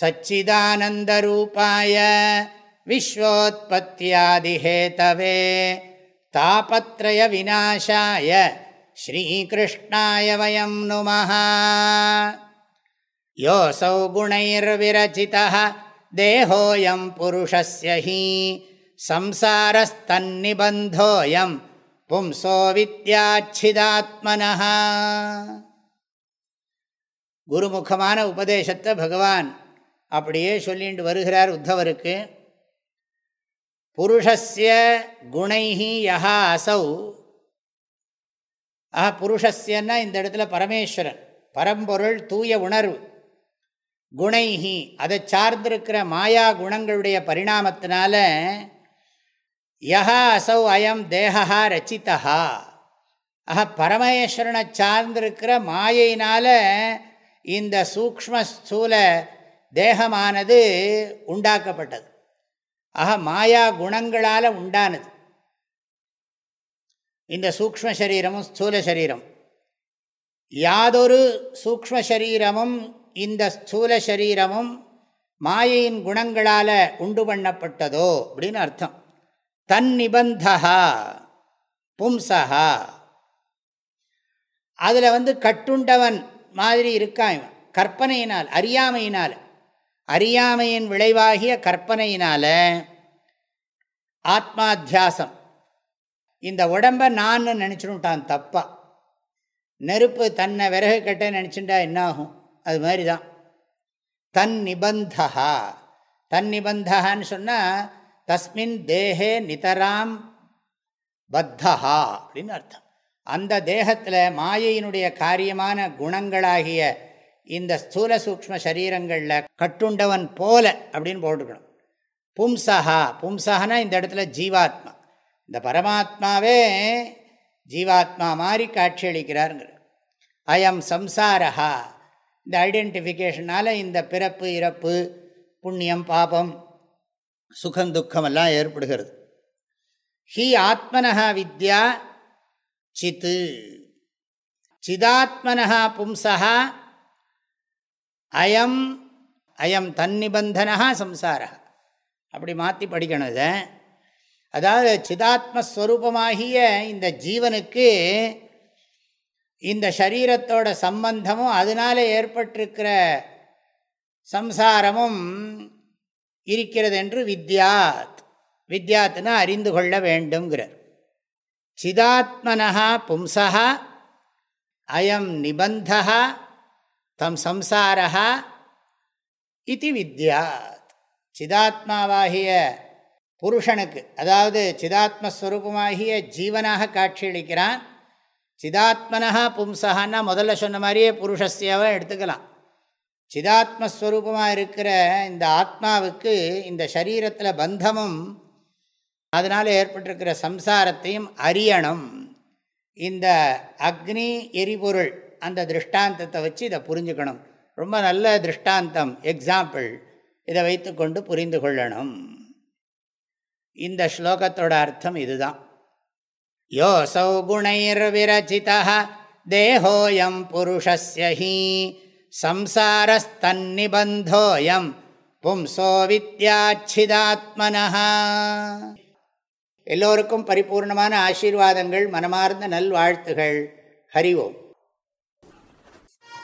सच्चिदानन्दरूपाय विश्वोत्पत्त्यादिहेतवे तापत्रयविनाशाय श्रीकृष्णाय वयं नुमः योऽसौ गुणैर्विरचितः देहोऽयं पुरुषस्य हि संसारस्तन्निबन्धोऽयं पुंसो विद्याच्छिदात्मनः குருமுகமான உபதேசத்தை பகவான் அப்படியே சொல்லிட்டு வருகிறார் உத்தவருக்கு புருஷஸ்ய குணைஹி யஹா அசௌ. ஆஹா புருஷஸ்யன்னா இந்த இடத்துல பரமேஸ்வரன் பரம்பொருள் தூய உணர்வு. குணைஹி அதை சார்ந்திருக்கிற மாயா குணங்களுடைய பரிணாமத்தினால யஹா அசௌ அயம் தேகா ரச்சிதா ஆஹா பரமேஸ்வரனை சார்ந்திருக்கிற மாயினால் இந்த சூக்ம ஸ்தூல தேகமானது உண்டாக்கப்பட்டது. ஆக மாயா குணங்களால் உண்டானது. இந்த சூக்ம சரீரமும் ஸ்தூல சரீரம். யாதொரு சூக்ம சரீரமும் இந்த ஸ்தூல சரீரமும் மாயையின் குணங்களால் உண்டு பண்ணப்பட்டதோ அப்படின்னு அர்த்தம். தன் நிபந்தா பும்சகா அதில் வந்து கட்டுண்டவன் மாதிரி இருக்கான் இவன். கற்பனையினால் அறியாமையினால். அறியாமையின் விளைவாகிய கற்பனையினால் ஆத்மாத்தியாசம். இந்த உடம்பை நான் நினச்சிடும்ட்டான் தப்பா. நெருப்பு தன்னை விறகு கட்ட நினச்சிட்டா என்னாகும்? அது மாதிரி தான் தன் நிபந்தா தன் நிபந்தகான்னு சொன்னால் தஸ்மின் தேகே நிதராம் பத்தா அப்படின்னு அர்த்தம். அந்த தேகத்தில் மாயையினுடைய காரியமான குணங்களாகிய இந்த ஸ்தூல சூக்ம சரீரங்களில் கட்டுண்டவன் போல அப்படின்னு போட்டுக்கணும். பும்சஹா பும்சஹனா இந்த இடத்துல ஜீவாத்மா. இந்த பரமாத்மாவே ஜீவாத்மா மாதிரி காட்சியளிக்கிறாருங்கிற அயம் சம்சாரஹா. இந்த ஐடென்டிஃபிகேஷனால் இந்த பிறப்பு இறப்பு புண்ணியம் பாபம் சுகம் துக்கம் எல்லாம் ஏற்படுகிறது. ஹி ஆத்மனஹா வித்யா சித்து. சிதாத்மனஹா பும்சஹா அயம் அயம் தன்னிபந்தனா சம்சாரா அப்படி மாற்றி படிக்கணும் இதை. அதாவது சிதாத்மஸ்வரூபமாகிய இந்த ஜீவனுக்கு இந்த சரீரத்தோட சம்பந்தமும் அதனால் ஏற்பட்டிருக்கிற சம்சாரமும் இருக்கிறது என்று வித்யாத். வித்யாத்னா அறிந்து கொள்ள வேண்டும்ங்கிறார். சிதாத்மனா பும்சா அயம் நிபந்தா தம் சம்சாரா இது வித்யாத். சிதாத்மாவாகிய புருஷனுக்கு அதாவது சிதாத்மஸ்வரூபமாகிய ஜீவனாக காட்சியளிக்கிறான். சிதாத்மனா பும்சகான்னா முதல்ல சொன்ன மாதிரியே புருஷஸ்யாவை எடுத்துக்கலாம். சிதாத்மஸ்வரூபமாக இருக்கிற இந்த ஆத்மாவுக்கு இந்த சரீரத்தில் பந்தமும் அதனால் ஏற்பட்டிருக்கிற சம்சாரத்தையும் அறியணும். இந்த அக்னி எரிபொருள் அந்த திருஷ்டாந்தத்தை வச்சு இதை புரிஞ்சுக்கணும். ரொம்ப நல்ல திருஷ்டாந்தம் எக்ஸாம்பிள் இதை வைத்துக்கொண்டு புரிந்து கொள்ளணும். இந்த ஸ்லோகத்தோட அர்த்தம் இதுதான். யோசௌ குணைர் விரச்சிதா தேகோயம் புருஷஸ்யஹி சம்சாரஸ்தன்னிபந்தோயம் பும்சோ வித்யாச்சிதாத்மனஹா எல்லோருக்கும் பரிபூர்ணமான ஆசீர்வாதங்கள் மனமார்ந்த நல்வாழ்த்துகள். ஹரிவோம்